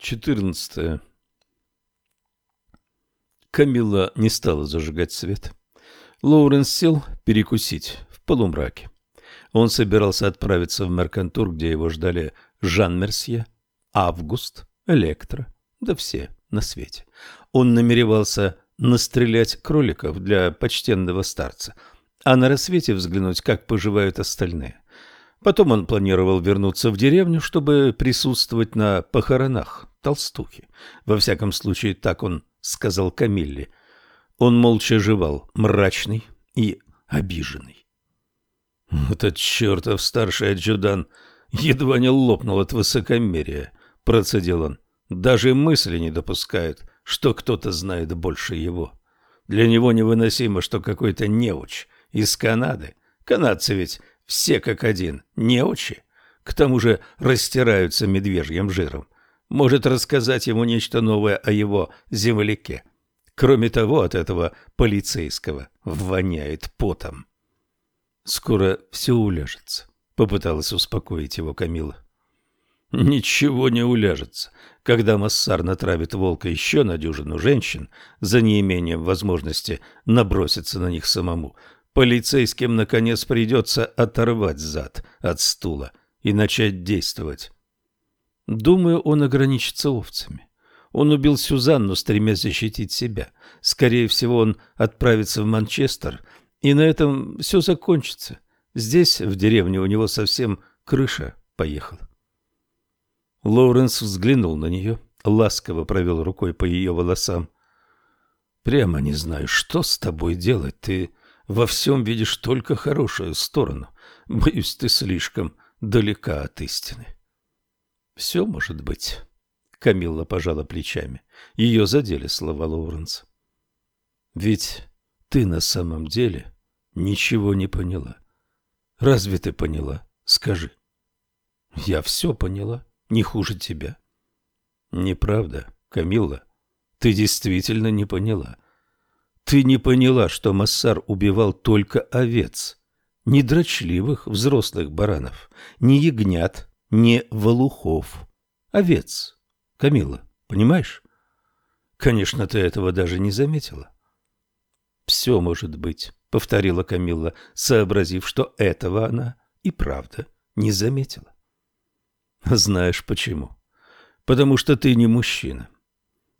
14. Камилла не стала зажигать свет. Лоуренс сел перекусить в полумраке. Он собирался отправиться в Меркантур, где его ждали Жан Мерсье, Август, Электро, да все на свете. Он намеревался настрелять кроликов для почтенного старца, а на рассвете взглянуть, как поживают остальные. Потом он планировал вернуться в деревню, чтобы присутствовать на похоронах толстухи. Во всяком случае, так он сказал Камилле. Он молча жевал, мрачный и обиженный. Этот чертов старший адъюдан едва не лопнул от высокомерия, процедил он. Даже мысли не допускают, что кто-то знает больше его. Для него невыносимо, что какой-то неуч из Канады, канадцы ведь все как один, неучи, к тому же растираются медвежьим жиром, может рассказать ему нечто новое о его земляке. Кроме того, от этого полицейского воняет потом. Скоро все уляжется, попыталась успокоить его Камила. Ничего не уляжется. Когда Массар натравит волка еще на дюжину женщин, за неимением возможности наброситься на них самому, полицейским, наконец, придется оторвать зад от стула и начать действовать. Думаю, он ограничится овцами. Он убил Сюзанну, стремясь защитить себя. Скорее всего, он отправится в Манчестер, и на этом все закончится. Здесь, в деревне, у него совсем крыша поехала. Лоуренс взглянул на нее, ласково провел рукой по ее волосам. «Прямо не знаю, что с тобой делать. Ты во всем видишь только хорошую сторону. Боюсь, ты слишком далека от истины». «Все может быть». Камилла пожала плечами. Ее задели слова Лоуренса. «Ведь ты на самом деле ничего не поняла. Разве ты поняла? Скажи». «Я все поняла» не хуже тебя. Неправда, Камилла. Ты действительно не поняла. Ты не поняла, что Массар убивал только овец, не дрочливых взрослых баранов, не ягнят, не волухов, овец. Камилла, понимаешь? Конечно, ты этого даже не заметила. Все может быть, повторила Камилла, сообразив, что этого она и правда не заметила. Знаешь почему? Потому что ты не мужчина.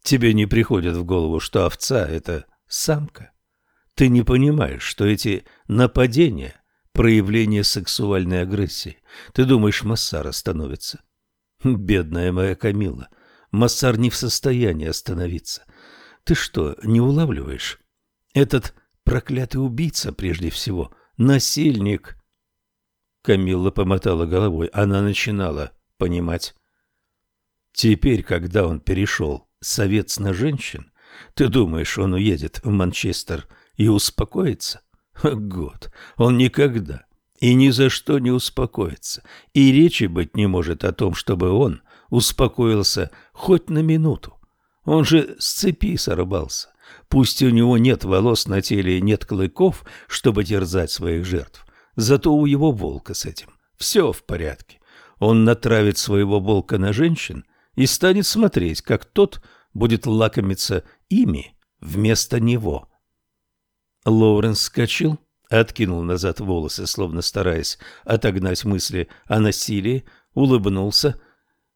Тебе не приходит в голову, что овца — это самка. Ты не понимаешь, что эти нападения — проявление сексуальной агрессии. Ты думаешь, Массар остановится? Бедная моя Камила, Массар не в состоянии остановиться. Ты что, не улавливаешь? Этот проклятый убийца, прежде всего, насильник. Камилла помотала головой. Она начинала понимать. Теперь, когда он перешел с на женщин, ты думаешь, он уедет в Манчестер и успокоится? Год, он никогда и ни за что не успокоится, и речи быть не может о том, чтобы он успокоился хоть на минуту. Он же с цепи сорвался. Пусть у него нет волос на теле и нет клыков, чтобы терзать своих жертв, зато у его волка с этим все в порядке. Он натравит своего волка на женщин и станет смотреть, как тот будет лакомиться ими вместо него. Лоуренс скачал, откинул назад волосы, словно стараясь отогнать мысли о насилии, улыбнулся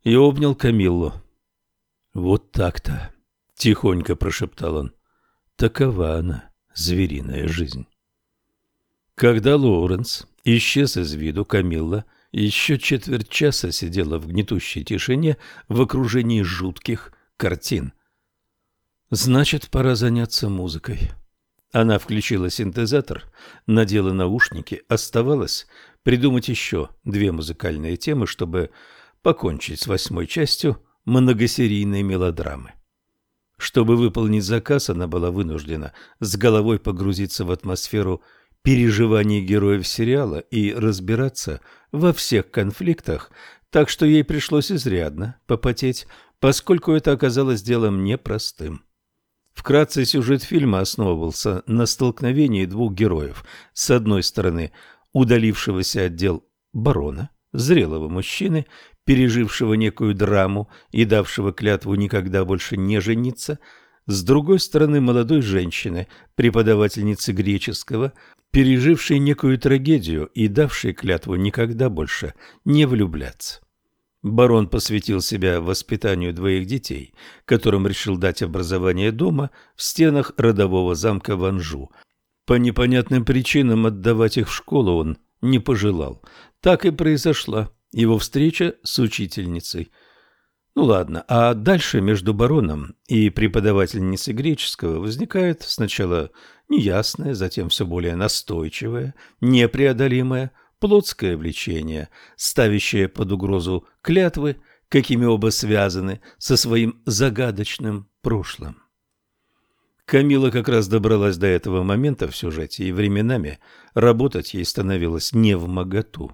и обнял Камиллу. «Вот так-то», — тихонько прошептал он, — «такова она, звериная жизнь». Когда Лоуренс исчез из виду, Камилла еще четверть часа сидела в гнетущей тишине в окружении жутких картин. Значит, пора заняться музыкой. Она включила синтезатор, надела наушники, оставалось придумать еще две музыкальные темы, чтобы покончить с восьмой частью многосерийной мелодрамы. Чтобы выполнить заказ, она была вынуждена с головой погрузиться в атмосферу переживаний героев сериала и разбираться во всех конфликтах, так что ей пришлось изрядно попотеть, поскольку это оказалось делом непростым. Вкратце сюжет фильма основывался на столкновении двух героев. С одной стороны, удалившегося отдел барона, зрелого мужчины, пережившего некую драму и давшего клятву никогда больше не жениться, с другой стороны молодой женщины, преподавательницы греческого, пережившей некую трагедию и давшей клятву никогда больше не влюбляться. Барон посвятил себя воспитанию двоих детей, которым решил дать образование дома в стенах родового замка в Анжу. По непонятным причинам отдавать их в школу он не пожелал. Так и произошла его встреча с учительницей. Ну ладно, а дальше между бароном и преподавательницей греческого возникает сначала неясное, затем все более настойчивое, непреодолимое – плотское влечение, ставящее под угрозу клятвы, какими оба связаны со своим загадочным прошлым. Камила как раз добралась до этого момента в сюжете, и временами работать ей становилось не в моготу.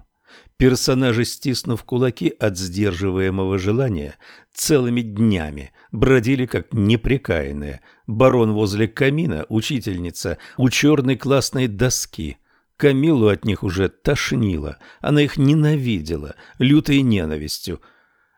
Персонажи, стиснув кулаки от сдерживаемого желания, целыми днями бродили как непрекаянные. Барон возле камина, учительница у черной классной доски, Камилу от них уже тошнило, она их ненавидела, лютой ненавистью.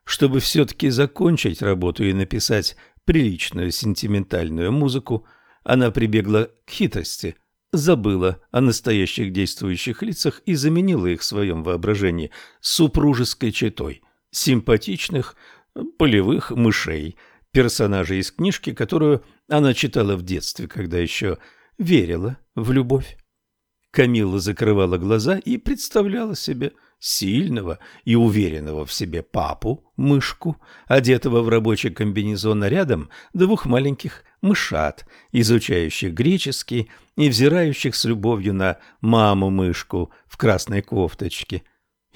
Чтобы все-таки закончить работу и написать приличную сентиментальную музыку, она прибегла к хитрости, забыла о настоящих действующих лицах и заменила их в своем воображении супружеской четой, симпатичных полевых мышей, персонажей из книжки, которую она читала в детстве, когда еще верила в любовь. Камилла закрывала глаза и представляла себе сильного и уверенного в себе папу, мышку, одетого в рабочий комбинезон, а рядом двух маленьких мышат, изучающих греческий и взирающих с любовью на маму-мышку в красной кофточке.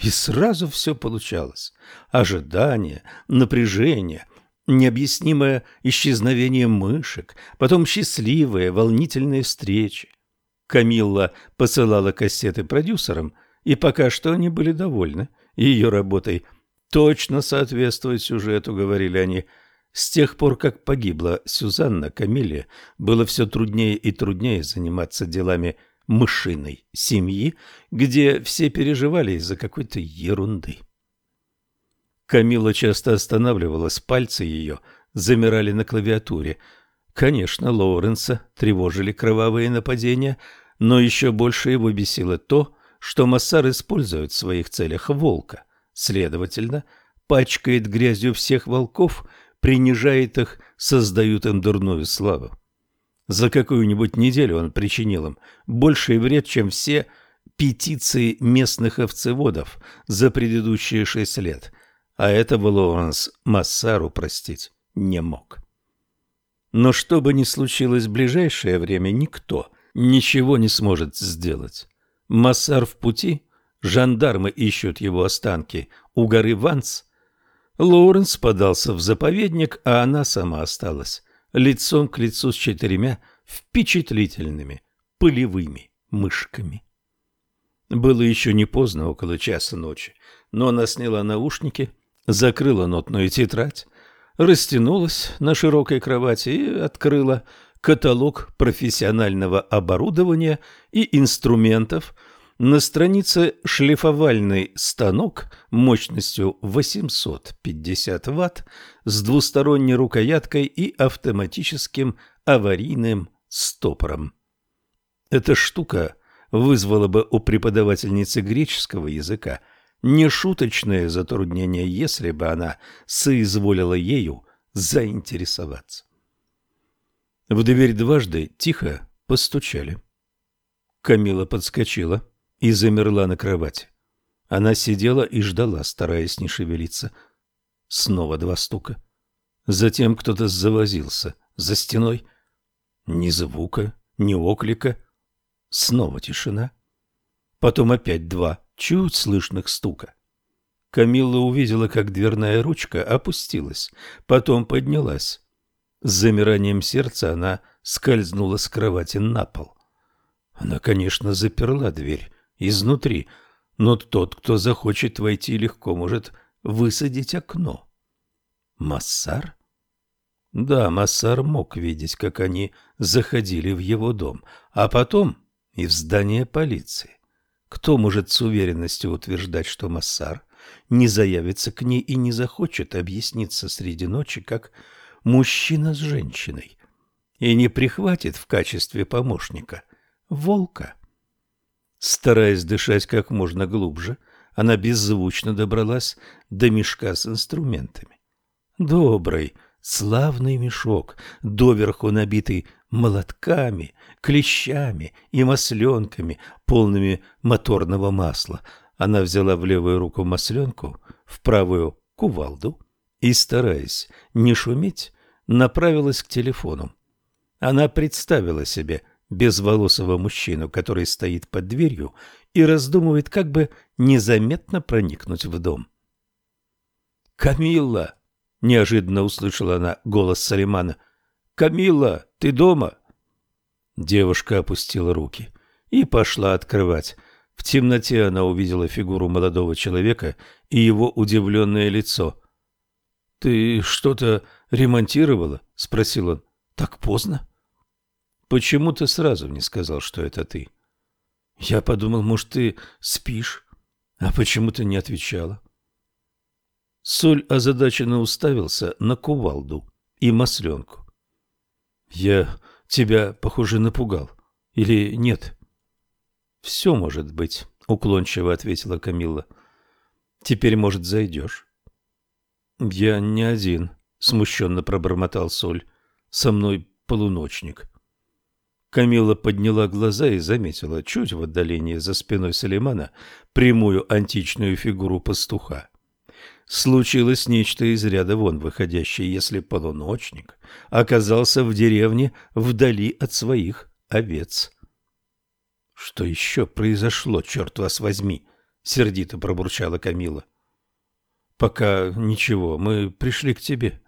И сразу все получалось. Ожидание, напряжение — необъяснимое исчезновение мышек, потом счастливые, волнительные встречи. Камилла посылала кассеты продюсерам, и пока что они были довольны ее работой. Точно соответствует сюжету, говорили они. С тех пор, как погибла Сюзанна, Камилле было все труднее и труднее заниматься делами мышиной семьи, где все переживали из-за какой-то ерунды. Камила часто останавливалась, пальцы ее замирали на клавиатуре – Конечно, Лоуренса тревожили кровавые нападения, но еще больше его бесило то, что Массар использует в своих целях волка. Следовательно, пачкает грязью всех волков, принижает их, создают им дурную славу. За какую-нибудь неделю он причинил им больший вред, чем все петиции местных овцеводов за предыдущие шесть лет, а этого Лоуренс Массару простить не мог. Но что бы ни случилось в ближайшее время, никто ничего не сможет сделать. Массар в пути, жандармы ищут его останки у горы Ванс. Лоуренс подался в заповедник, а она сама осталась лицом к лицу с четырьмя впечатлительными полевыми мышками. Было еще не поздно, около часа ночи, но она сняла наушники, закрыла нотную тетрадь, растянулась на широкой кровати и открыла каталог профессионального оборудования и инструментов. На странице шлифовальный станок мощностью 850 Вт с двусторонней рукояткой и автоматическим аварийным стопором. Эта штука вызвала бы у преподавательницы греческого языка – нешуточное затруднение, если бы она соизволила ею заинтересоваться. В дверь дважды тихо постучали. Камила подскочила и замерла на кровати. Она сидела и ждала, стараясь не шевелиться. Снова два стука. Затем кто-то завозился за стеной. Ни звука, ни оклика. Снова тишина. Потом опять два чуть слышных стука. Камилла увидела, как дверная ручка опустилась, потом поднялась. С замиранием сердца она скользнула с кровати на пол. Она, конечно, заперла дверь изнутри, но тот, кто захочет войти, легко может высадить окно. Массар? Да, Массар мог видеть, как они заходили в его дом, а потом и в здание полиции. Кто может с уверенностью утверждать, что Массар не заявится к ней и не захочет объясниться среди ночи, как мужчина с женщиной, и не прихватит в качестве помощника волка. Стараясь дышать как можно глубже, она беззвучно добралась до мешка с инструментами. Добрый, славный мешок, доверху набитый молотками, клещами и масленками, полными моторного масла. Она взяла в левую руку масленку, в правую — кувалду и, стараясь не шуметь, направилась к телефону. Она представила себе безволосого мужчину, который стоит под дверью и раздумывает, как бы незаметно проникнуть в дом. «Камилла!» — неожиданно услышала она голос Салимана. «Камилла, ты дома?» Девушка опустила руки и пошла открывать. В темноте она увидела фигуру молодого человека и его удивленное лицо. «Ты что-то ремонтировала?» — спросил он. «Так поздно?» «Почему ты сразу не сказал, что это ты?» «Я подумал, может, ты спишь, а почему ты не отвечала?» Соль озадаченно уставился на кувалду и масленку. «Я тебя, похоже, напугал. Или нет?» «Все может быть», — уклончиво ответила Камилла. «Теперь, может, зайдешь?» «Я не один», — смущенно пробормотал Соль. «Со мной полуночник». Камила подняла глаза и заметила чуть в отдалении за спиной Салимана прямую античную фигуру пастуха. Случилось нечто из ряда вон выходящее, если полуночник оказался в деревне вдали от своих овец. — Что еще произошло, черт вас возьми? — сердито пробурчала Камила. — Пока ничего, мы пришли к тебе.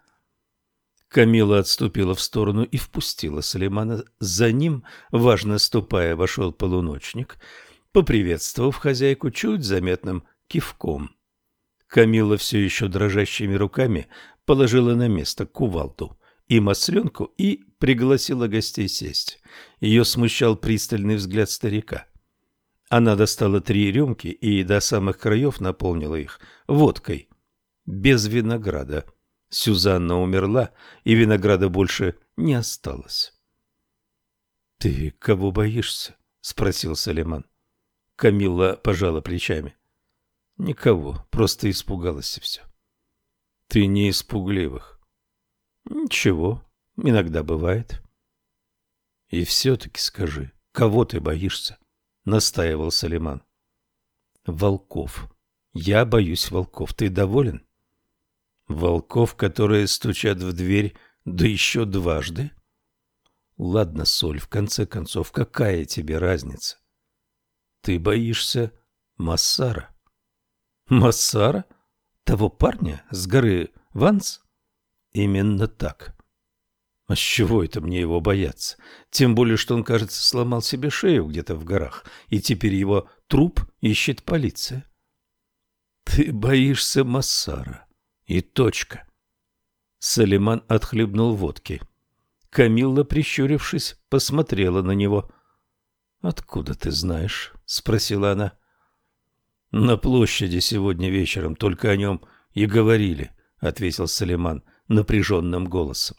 Камила отступила в сторону и впустила Салимана. За ним, важно ступая, вошел полуночник, поприветствовав хозяйку чуть заметным кивком. Камила все еще дрожащими руками положила на место кувалду и масленку и пригласила гостей сесть. Ее смущал пристальный взгляд старика. Она достала три рюмки и до самых краев наполнила их водкой, без винограда. Сюзанна умерла, и винограда больше не осталось. — Ты кого боишься? — спросил Салиман. Камилла пожала плечами. — Никого, просто испугалась и все. — Ты не испугливых. — Ничего, иногда бывает. — И все-таки скажи, кого ты боишься? — настаивал Салиман. — Волков. Я боюсь волков. Ты доволен? — Волков, которые стучат в дверь, да еще дважды? Ладно, Соль, в конце концов, какая тебе разница? Ты боишься Массара? Массара? Того парня с горы Ванс? Именно так. А с чего это мне его бояться? Тем более, что он, кажется, сломал себе шею где-то в горах, и теперь его труп ищет полиция. Ты боишься Массара. И точка. Салиман отхлебнул водки. Камилла, прищурившись, посмотрела на него. «Откуда ты знаешь?» — спросила она. «На площади сегодня вечером только о нем и говорили», — ответил Салиман напряженным голосом.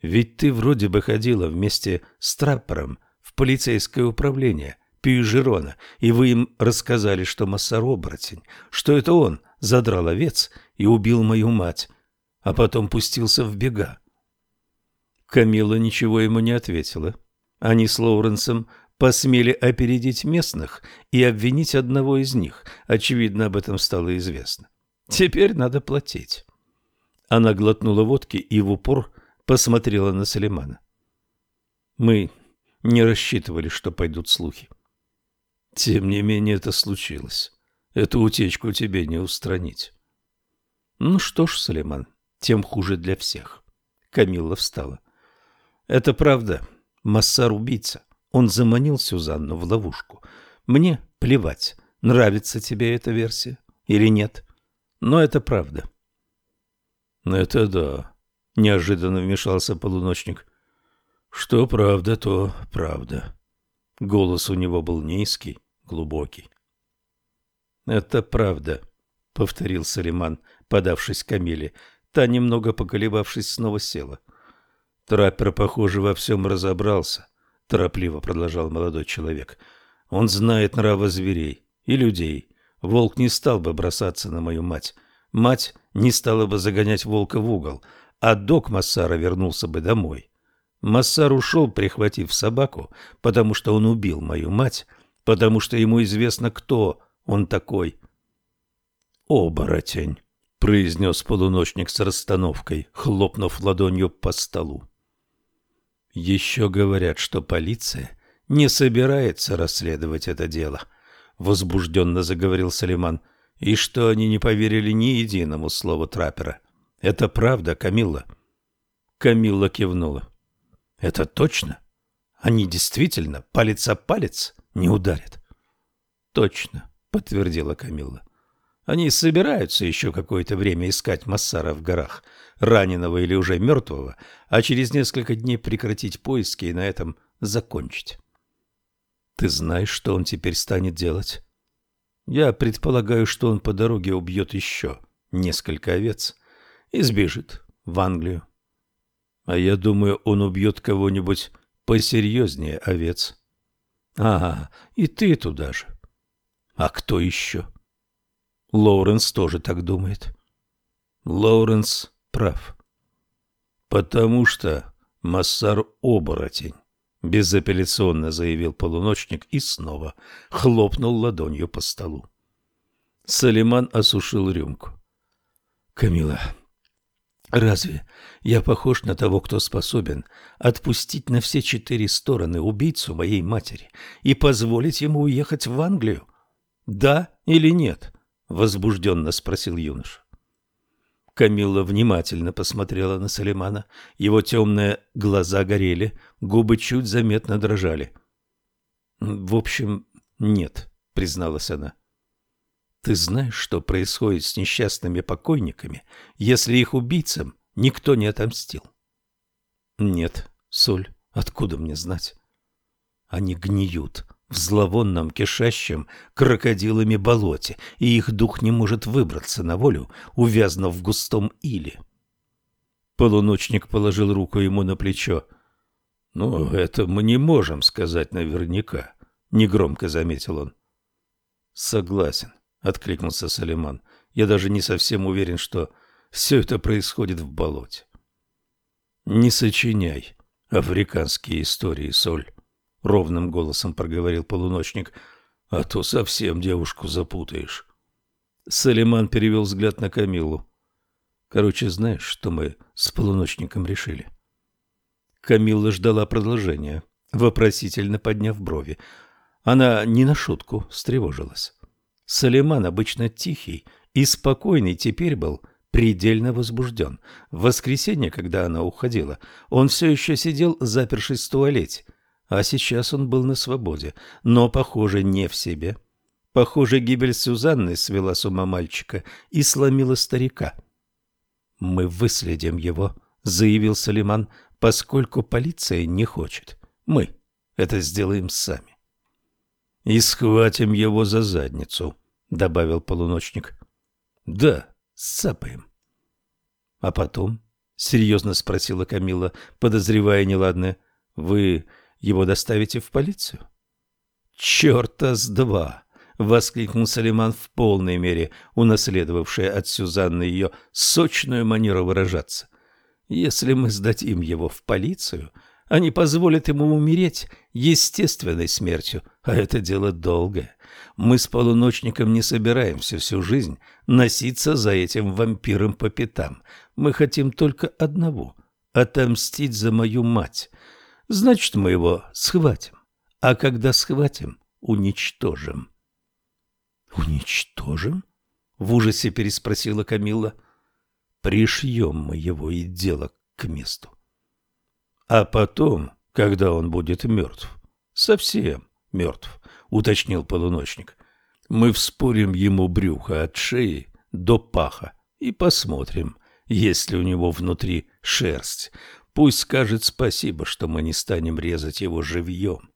«Ведь ты вроде бы ходила вместе с траппером в полицейское управление Пьюжерона, и вы им рассказали, что Массар оборотень, что это он задрал овец и убил мою мать, а потом пустился в бега. Камила ничего ему не ответила. Они с Лоуренсом посмели опередить местных и обвинить одного из них. Очевидно, об этом стало известно. Теперь надо платить. Она глотнула водки и в упор посмотрела на Салимана. Мы не рассчитывали, что пойдут слухи. Тем не менее это случилось. Эту утечку тебе не устранить. Ну что ж, Салиман, тем хуже для всех. Камилла встала. Это правда. Массар убийца. Он заманил Сюзанну в ловушку. Мне плевать, нравится тебе эта версия или нет. Но это правда. Это да. Неожиданно вмешался полуночник. Что правда, то правда. Голос у него был низкий, глубокий. Это правда. — повторил Салиман, подавшись к Камиле. Та, немного поколебавшись, снова села. Траппер, похоже, во всем разобрался, — торопливо продолжал молодой человек. Он знает нравы зверей и людей. Волк не стал бы бросаться на мою мать. Мать не стала бы загонять волка в угол, а док Массара вернулся бы домой. Массар ушел, прихватив собаку, потому что он убил мою мать, потому что ему известно, кто он такой. «Оборотень», — произнес полуночник с расстановкой, хлопнув ладонью по столу. «Еще говорят, что полиция не собирается расследовать это дело», — возбужденно заговорил Салиман, — «и что они не поверили ни единому слову траппера. Это правда, Камилла?» Камилла кивнула. Это точно? Они действительно палец о палец не ударят? Точно, подтвердила Камилла. Они собираются еще какое-то время искать Массара в горах, раненого или уже мертвого, а через несколько дней прекратить поиски и на этом закончить. Ты знаешь, что он теперь станет делать? Я предполагаю, что он по дороге убьет еще несколько овец и сбежит в Англию. А я думаю, он убьет кого-нибудь посерьезнее овец. Ага, и ты туда же. А кто еще? Лоуренс тоже так думает. Лоуренс прав. Потому что Массар оборотень, безапелляционно заявил полуночник и снова хлопнул ладонью по столу. Салиман осушил рюмку. Камила, Разве я похож на того, кто способен отпустить на все четыре стороны убийцу моей матери и позволить ему уехать в Англию? Да или нет? Возбужденно спросил юноша. Камилла внимательно посмотрела на Салимана. Его темные глаза горели, губы чуть заметно дрожали. В общем, нет, призналась она. Ты знаешь, что происходит с несчастными покойниками, если их убийцам никто не отомстил? Нет, Соль, откуда мне знать? Они гниют в зловонном, кишащем крокодилами болоте, и их дух не может выбраться на волю, увязнув в густом иле. Полуночник положил руку ему на плечо. — Ну, это мы не можем сказать наверняка, — негромко заметил он. — Согласен. — откликнулся Салиман. «Я даже не совсем уверен, что все это происходит в болоте». «Не сочиняй африканские истории, Соль», — ровным голосом проговорил полуночник, — «а то совсем девушку запутаешь». Салиман перевел взгляд на Камилу. «Короче, знаешь, что мы с полуночником решили?» Камилла ждала продолжения, вопросительно подняв брови. Она не на шутку встревожилась. Салиман, обычно тихий и спокойный, теперь был предельно возбужден. В воскресенье, когда она уходила, он все еще сидел, запершись в туалете, а сейчас он был на свободе, но, похоже, не в себе. Похоже, гибель Сюзанны свела с ума мальчика и сломила старика. «Мы выследим его», — заявил Салиман, — «поскольку полиция не хочет. Мы это сделаем сами» и схватим его за задницу, — добавил полуночник. — Да, сцапаем. — А потом? — серьезно спросила Камила, подозревая неладное. — Вы его доставите в полицию? — Черта с два! — воскликнул Салиман в полной мере, унаследовавший от Сюзанны ее сочную манеру выражаться. — Если мы сдадим его в полицию, они позволят ему умереть естественной смертью, а это дело долгое. Мы с полуночником не собираемся всю жизнь носиться за этим вампиром по пятам. Мы хотим только одного — отомстить за мою мать. Значит, мы его схватим. А когда схватим, уничтожим. «Уничтожим?» — в ужасе переспросила Камилла. «Пришьем мы его и дело к месту. А потом, когда он будет мертв, совсем мертв, уточнил полуночник, мы вспорим ему брюхо от шеи до паха и посмотрим, есть ли у него внутри шерсть. Пусть скажет спасибо, что мы не станем резать его живьем.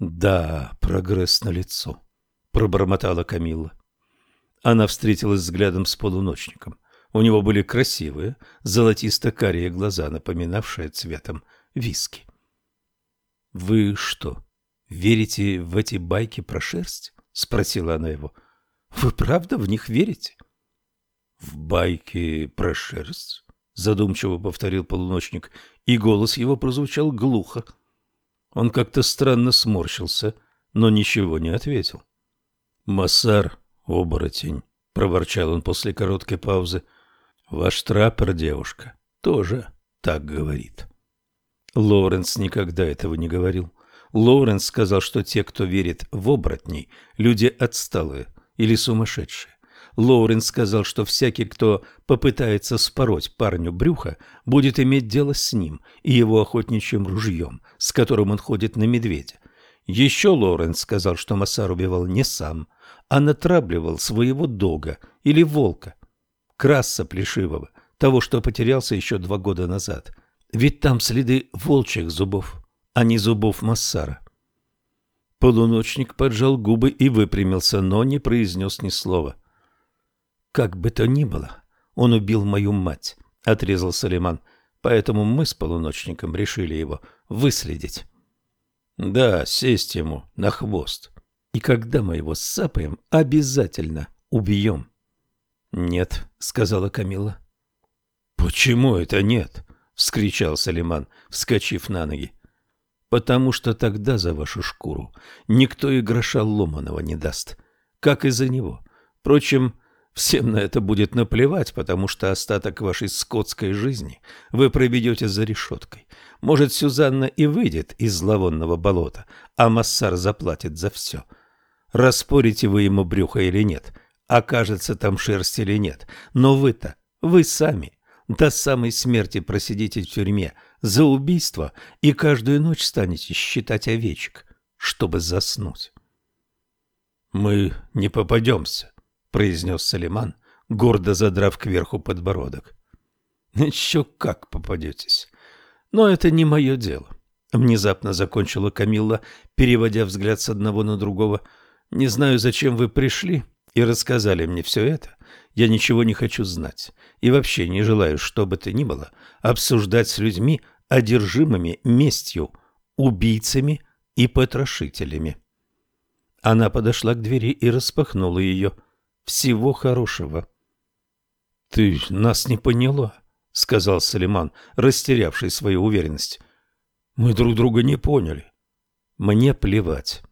Да, прогресс на лицо, пробормотала Камилла. Она встретилась взглядом с полуночником. У него были красивые, золотисто-карие глаза, напоминавшие цветом виски. — Вы что, верите в эти байки про шерсть? — спросила она его. — Вы правда в них верите? — В байки про шерсть? — задумчиво повторил полуночник, и голос его прозвучал глухо. Он как-то странно сморщился, но ничего не ответил. — Массар, оборотень, — проворчал он после короткой паузы, — ваш траппер, девушка, тоже так говорит. Лоуренс никогда этого не говорил. Лоуренс сказал, что те, кто верит в оборотней, люди отсталые или сумасшедшие. Лоуренс сказал, что всякий, кто попытается спороть парню брюха, будет иметь дело с ним и его охотничьим ружьем, с которым он ходит на медведя. Еще Лоуренс сказал, что Массар убивал не сам, а натравливал своего дога или волка, краса плешивого, того, что потерялся еще два года назад. Ведь там следы волчьих зубов, а не зубов Массара. Полуночник поджал губы и выпрямился, но не произнес ни слова. Как бы то ни было, он убил мою мать, отрезал Салиман. Поэтому мы с полуночником решили его выследить. Да, сесть ему на хвост. И когда мы его сапаем, обязательно убьем. Нет, сказала Камила. Почему это нет? вскричал Салиман, вскочив на ноги. Потому что тогда за вашу шкуру никто и гроша ломаного не даст, как и за него. Впрочем, Всем на это будет наплевать, потому что остаток вашей скотской жизни вы проведете за решеткой. Может, Сюзанна и выйдет из зловонного болота, а Массар заплатит за все. Распорите вы ему брюхо или нет, окажется там шерсть или нет, но вы-то, вы сами, до самой смерти просидите в тюрьме за убийство и каждую ночь станете считать овечек, чтобы заснуть. Мы не попадемся, произнес Салиман, гордо задрав кверху подбородок. Еще как попадетесь. Но это не мое дело. Внезапно закончила Камилла, переводя взгляд с одного на другого. Не знаю, зачем вы пришли и рассказали мне все это. Я ничего не хочу знать. И вообще не желаю, что бы то ни было, обсуждать с людьми, одержимыми местью, убийцами и потрошителями. Она подошла к двери и распахнула ее. — всего хорошего. — Ты нас не поняла, — сказал Салиман, растерявший свою уверенность. — Мы друг друга не поняли. — Мне плевать.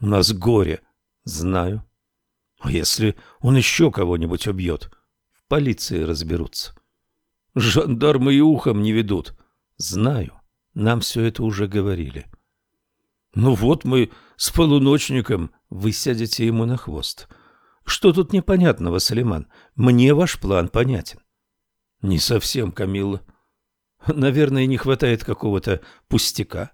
У нас горе. — Знаю. — А если он еще кого-нибудь убьет? В полиции разберутся. — Жандармы и ухом не ведут. — Знаю. Нам все это уже говорили. — Ну вот мы с полуночником, вы сядете ему на хвост. — что тут непонятного, Салиман? Мне ваш план понятен. Не совсем, Камилла. Наверное, не хватает какого-то пустяка.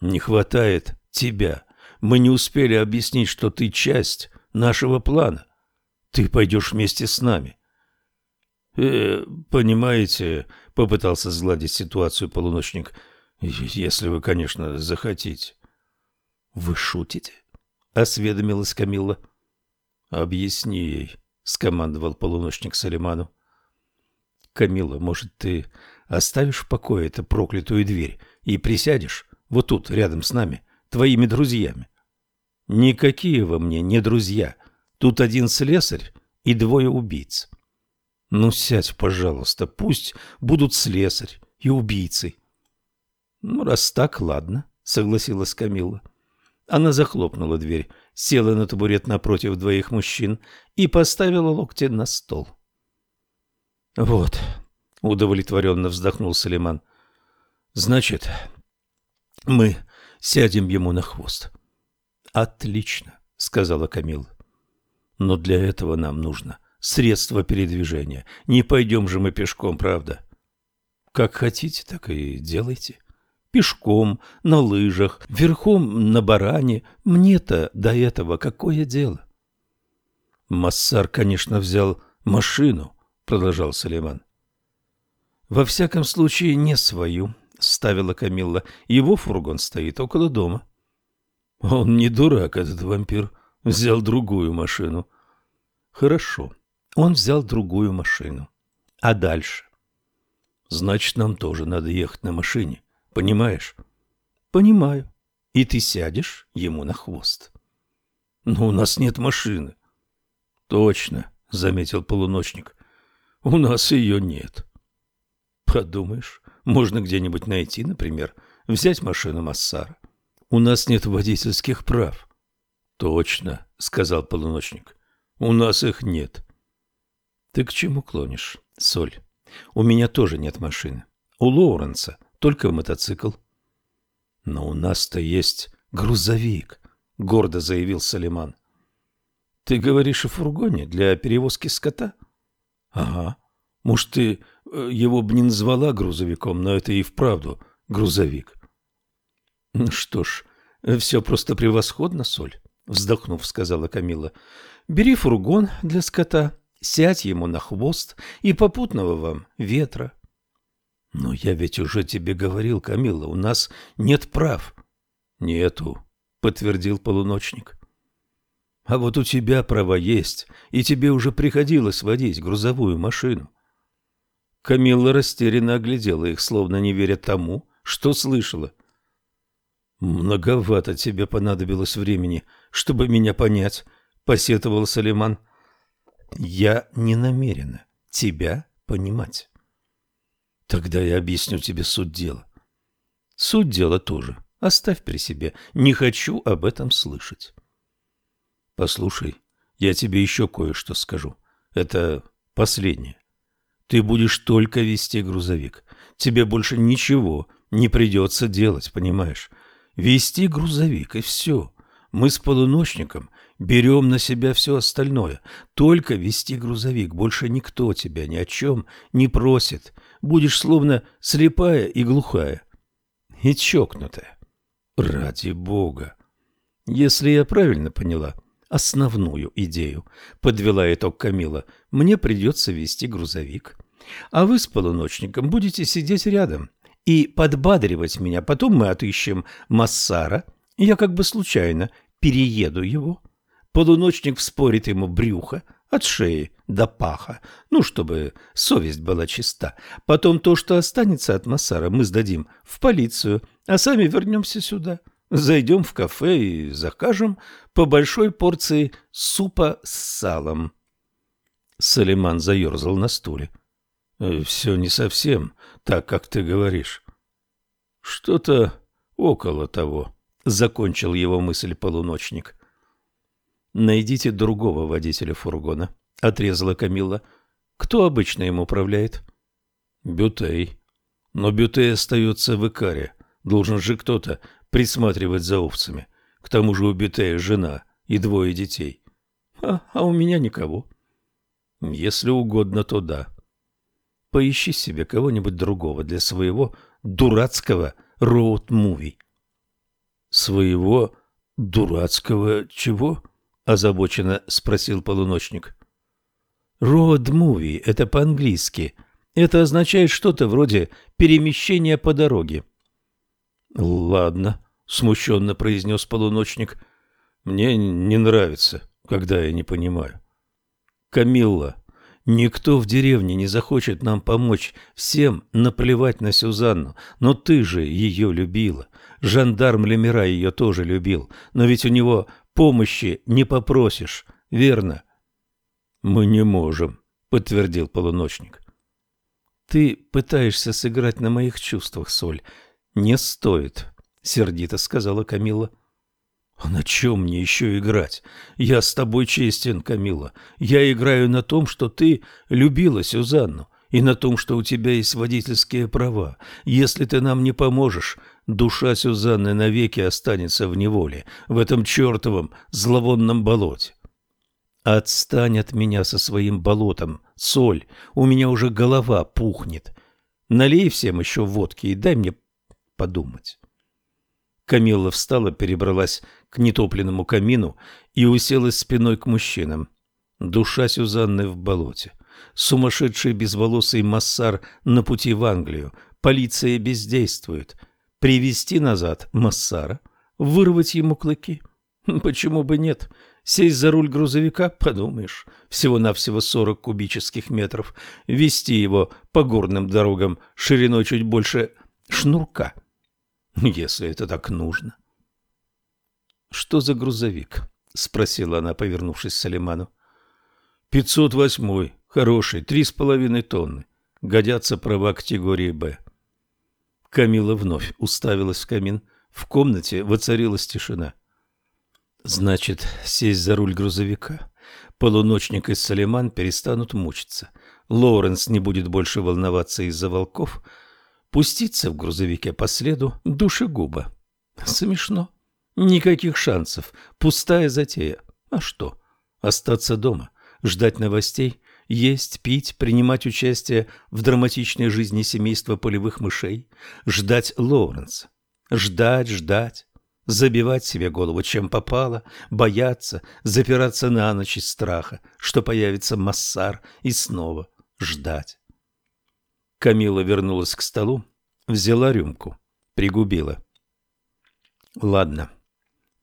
Не хватает тебя. Мы не успели объяснить, что ты часть нашего плана. Ты пойдешь вместе с нами. Э, понимаете, попытался сгладить ситуацию полуночник. Если вы, конечно, захотите. Вы шутите? осведомилась Камилла. «Объясни ей», — скомандовал полуночник Салиману. «Камила, может, ты оставишь в покое эту проклятую дверь и присядешь вот тут, рядом с нами, твоими друзьями?» «Никакие во мне не друзья. Тут один слесарь и двое убийц». «Ну, сядь, пожалуйста, пусть будут слесарь и убийцы». «Ну, раз так, ладно», — согласилась Камила. Она захлопнула дверь села на табурет напротив двоих мужчин и поставила локти на стол. «Вот», — удовлетворенно вздохнул Салиман, — «значит, мы сядем ему на хвост». «Отлично», — сказала Камила. «Но для этого нам нужно средство передвижения. Не пойдем же мы пешком, правда?» «Как хотите, так и делайте» пешком, на лыжах, верхом на баране. Мне-то до этого какое дело? Массар, конечно, взял машину, продолжал Салиман. Во всяком случае, не свою, ставила Камилла. Его фургон стоит около дома. Он не дурак, этот вампир. Взял другую машину. Хорошо. Он взял другую машину. А дальше? Значит, нам тоже надо ехать на машине. Понимаешь? Понимаю. И ты сядешь ему на хвост. Но у нас нет машины. Точно, заметил полуночник. У нас ее нет. Подумаешь, можно где-нибудь найти, например, взять машину Массара. У нас нет водительских прав. Точно, сказал полуночник. У нас их нет. Ты к чему клонишь, Соль? У меня тоже нет машины. У Лоуренса только мотоцикл. Но у нас-то есть грузовик, гордо заявил Салиман. Ты говоришь о фургоне для перевозки скота? Ага. Может, ты э, его бы не назвала грузовиком, но это и вправду грузовик. Ну что ж, все просто превосходно, Соль, вздохнув, сказала Камила. Бери фургон для скота, сядь ему на хвост и попутного вам ветра. Но я ведь уже тебе говорил, Камила, у нас нет прав. Нету, подтвердил полуночник. А вот у тебя права есть, и тебе уже приходилось водить грузовую машину. Камилла растерянно оглядела их, словно не веря тому, что слышала. «Многовато тебе понадобилось времени, чтобы меня понять», — посетовал Салиман. «Я не намерена тебя понимать». «Тогда я объясню тебе суть дела». «Суть дела тоже. Оставь при себе. Не хочу об этом слышать». «Послушай, я тебе еще кое-что скажу. Это последнее. Ты будешь только вести грузовик. Тебе больше ничего не придется делать, понимаешь? Вести грузовик, и все. Мы с полуночником берем на себя все остальное. Только вести грузовик. Больше никто тебя ни о чем не просит. Будешь словно слепая и глухая. И чокнутая. Ради бога. Если я правильно поняла основную идею, подвела итог Камила, мне придется вести грузовик. А вы с полуночником будете сидеть рядом и подбадривать меня. Потом мы отыщем Массара. Я как бы случайно перееду его. Полуночник вспорит ему брюхо от шеи до паха, ну, чтобы совесть была чиста. Потом то, что останется от Массара, мы сдадим в полицию, а сами вернемся сюда. Зайдем в кафе и закажем по большой порции супа с салом. Салиман заерзал на стуле. Э, все не совсем так, как ты говоришь. Что-то около того, закончил его мысль полуночник. Найдите другого водителя фургона, отрезала Камилла. Кто обычно им управляет? Бютей. Но Бютей остается в Икаре. Должен же кто-то присматривать за овцами. К тому же у Бютея жена и двое детей. А, а у меня никого. Если угодно, то да. Поищи себе кого-нибудь другого для своего дурацкого роуд-муви. Своего дурацкого чего? Озабоченно спросил полуночник. Роуд-муви — это по-английски. Это означает что-то вроде перемещения по дороге. Ладно, смущенно произнес полуночник. Мне не нравится, когда я не понимаю. Камилла, Никто в деревне не захочет нам помочь, всем наплевать на Сюзанну, но ты же ее любила. Жандарм Лемира ее тоже любил, но ведь у него помощи не попросишь, верно? Мы не можем, подтвердил полуночник. Ты пытаешься сыграть на моих чувствах, Соль. Не стоит, сердито сказала Камила. А на чем мне еще играть? Я с тобой честен, Камила. Я играю на том, что ты любила Сюзанну, и на том, что у тебя есть водительские права. Если ты нам не поможешь, душа Сюзанны навеки останется в неволе, в этом чертовом зловонном болоте. Отстань от меня со своим болотом, соль, у меня уже голова пухнет. Налей всем еще водки и дай мне подумать. Камилла встала, перебралась к нетопленному камину и уселась спиной к мужчинам. Душа Сюзанны в болоте. Сумасшедший безволосый массар на пути в Англию. Полиция бездействует. Привести назад массара, вырвать ему клыки. Почему бы нет? Сесть за руль грузовика, подумаешь, всего-навсего 40 кубических метров, вести его по горным дорогам шириной чуть больше шнурка, если это так нужно. «Что за грузовик?» — спросила она, повернувшись к Салиману. «Пятьсот восьмой, хороший, три с половиной тонны. Годятся права категории «Б». Камила вновь уставилась в камин. В комнате воцарилась тишина. Значит, сесть за руль грузовика. Полуночник и Салиман перестанут мучиться. Лоуренс не будет больше волноваться из-за волков. Пуститься в грузовике по следу душегуба. Смешно. Никаких шансов. Пустая затея. А что? Остаться дома, ждать новостей, есть, пить, принимать участие в драматичной жизни семейства полевых мышей, ждать Лоуренса. Ждать, ждать, забивать себе голову, чем попало, бояться, запираться на ночь из страха, что появится Массар, и снова ждать. Камила вернулась к столу, взяла рюмку, пригубила. «Ладно,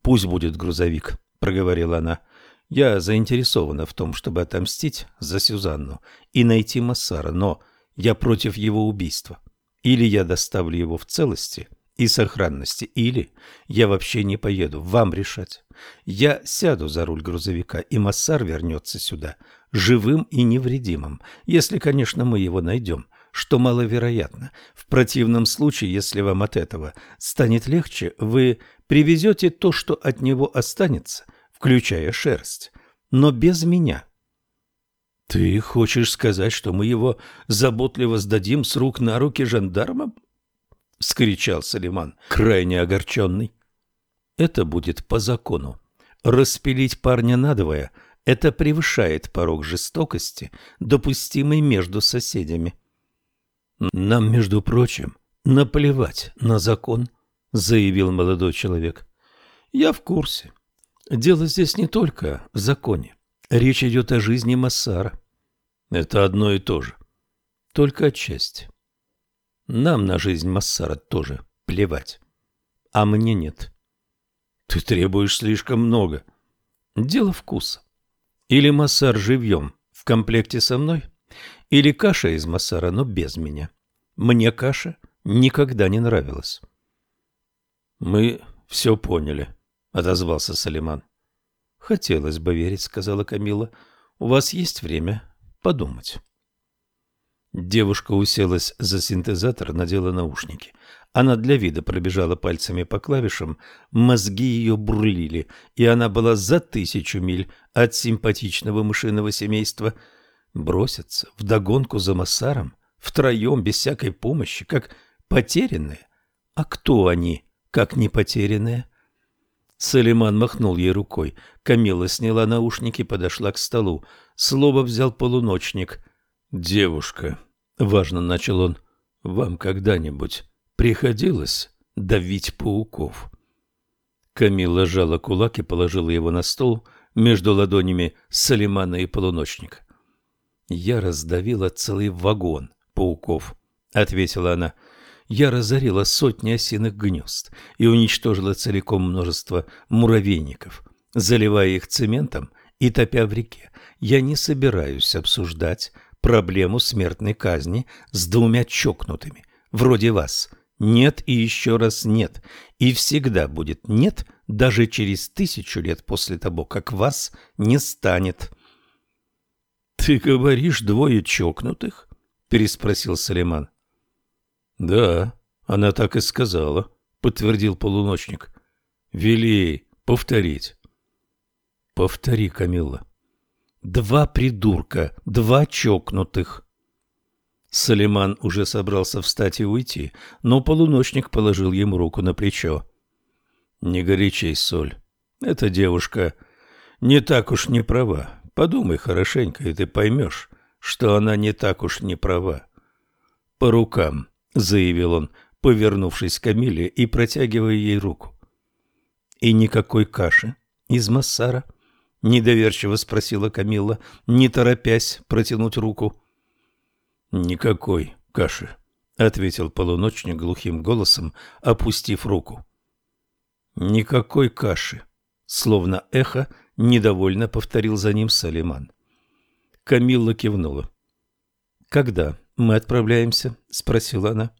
пусть будет грузовик», — проговорила она. Я заинтересована в том, чтобы отомстить за Сюзанну и найти Массара, но я против его убийства. Или я доставлю его в целости и сохранности, или я вообще не поеду, вам решать. Я сяду за руль грузовика, и Массар вернется сюда, живым и невредимым, если, конечно, мы его найдем, что маловероятно. В противном случае, если вам от этого станет легче, вы привезете то, что от него останется – включая шерсть, но без меня. — Ты хочешь сказать, что мы его заботливо сдадим с рук на руки жандармам? — вскричал Салиман, крайне огорченный. — Это будет по закону. Распилить парня надвое — это превышает порог жестокости, допустимый между соседями. — Нам, между прочим, наплевать на закон, — заявил молодой человек. — Я в курсе. Дело здесь не только в законе. Речь идет о жизни Массара. Это одно и то же. Только отчасти. Нам на жизнь Массара тоже плевать. А мне нет. Ты требуешь слишком много. Дело вкуса. Или Массар живьем в комплекте со мной, или каша из Массара, но без меня. Мне каша никогда не нравилась. Мы все поняли отозвался Салиман. Хотелось бы верить, сказала Камила. У вас есть время подумать. Девушка уселась за синтезатор, надела наушники. Она для вида пробежала пальцами по клавишам, мозги ее бурлили, и она была за тысячу миль от симпатичного мышиного семейства. Броситься вдогонку за Массаром, втроем, без всякой помощи, как потерянные. А кто они, как не потерянные? Салиман махнул ей рукой. Камила сняла наушники, подошла к столу. Слово взял полуночник. «Девушка», — важно начал он, — «вам когда-нибудь приходилось давить пауков?» Камила сжала кулак и положила его на стол между ладонями Салимана и полуночника. «Я раздавила целый вагон пауков», — ответила она я разорила сотни осиных гнезд и уничтожила целиком множество муравейников, заливая их цементом и топя в реке. Я не собираюсь обсуждать проблему смертной казни с двумя чокнутыми, вроде вас. Нет и еще раз нет, и всегда будет нет даже через тысячу лет после того, как вас не станет. — Ты говоришь двое чокнутых? — переспросил Салиман. Да, она так и сказала, подтвердил полуночник. Вели повторить. Повтори, Камилла. Два придурка, два чокнутых. Салиман уже собрался встать и уйти, но полуночник положил ему руку на плечо. Не горячей, Соль. Эта девушка не так уж не права. Подумай хорошенько, и ты поймешь, что она не так уж не права. По рукам заявил он, повернувшись к Камиле и протягивая ей руку. И никакой каши из Массара? недоверчиво спросила Камилла, не торопясь протянуть руку. Никакой каши, ответил полуночник глухим голосом, опустив руку. Никакой каши, словно эхо Недовольно повторил за ним Салиман. Камилла кивнула. «Когда мы отправляемся?» – спросила она.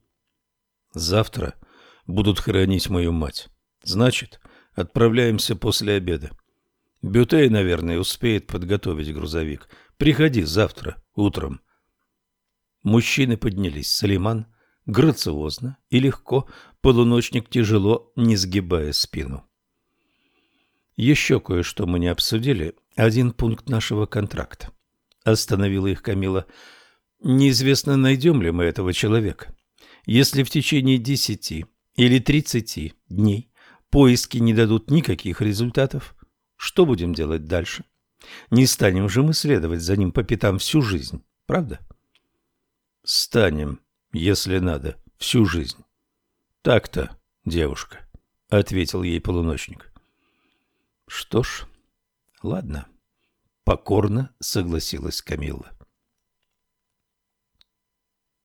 «Завтра будут хоронить мою мать. Значит, отправляемся после обеда. Бютей, наверное, успеет подготовить грузовик. Приходи завтра утром». Мужчины поднялись. Салиман грациозно и легко, полуночник тяжело, не сгибая спину. Еще кое-что мы не обсудили. Один пункт нашего контракта. Остановила их Камила. Неизвестно, найдем ли мы этого человека. Если в течение десяти или тридцати дней поиски не дадут никаких результатов, что будем делать дальше? Не станем же мы следовать за ним по пятам всю жизнь, правда? Станем, если надо, всю жизнь. Так-то, девушка, — ответил ей полуночник. Что ж, ладно, покорно согласилась Камилла.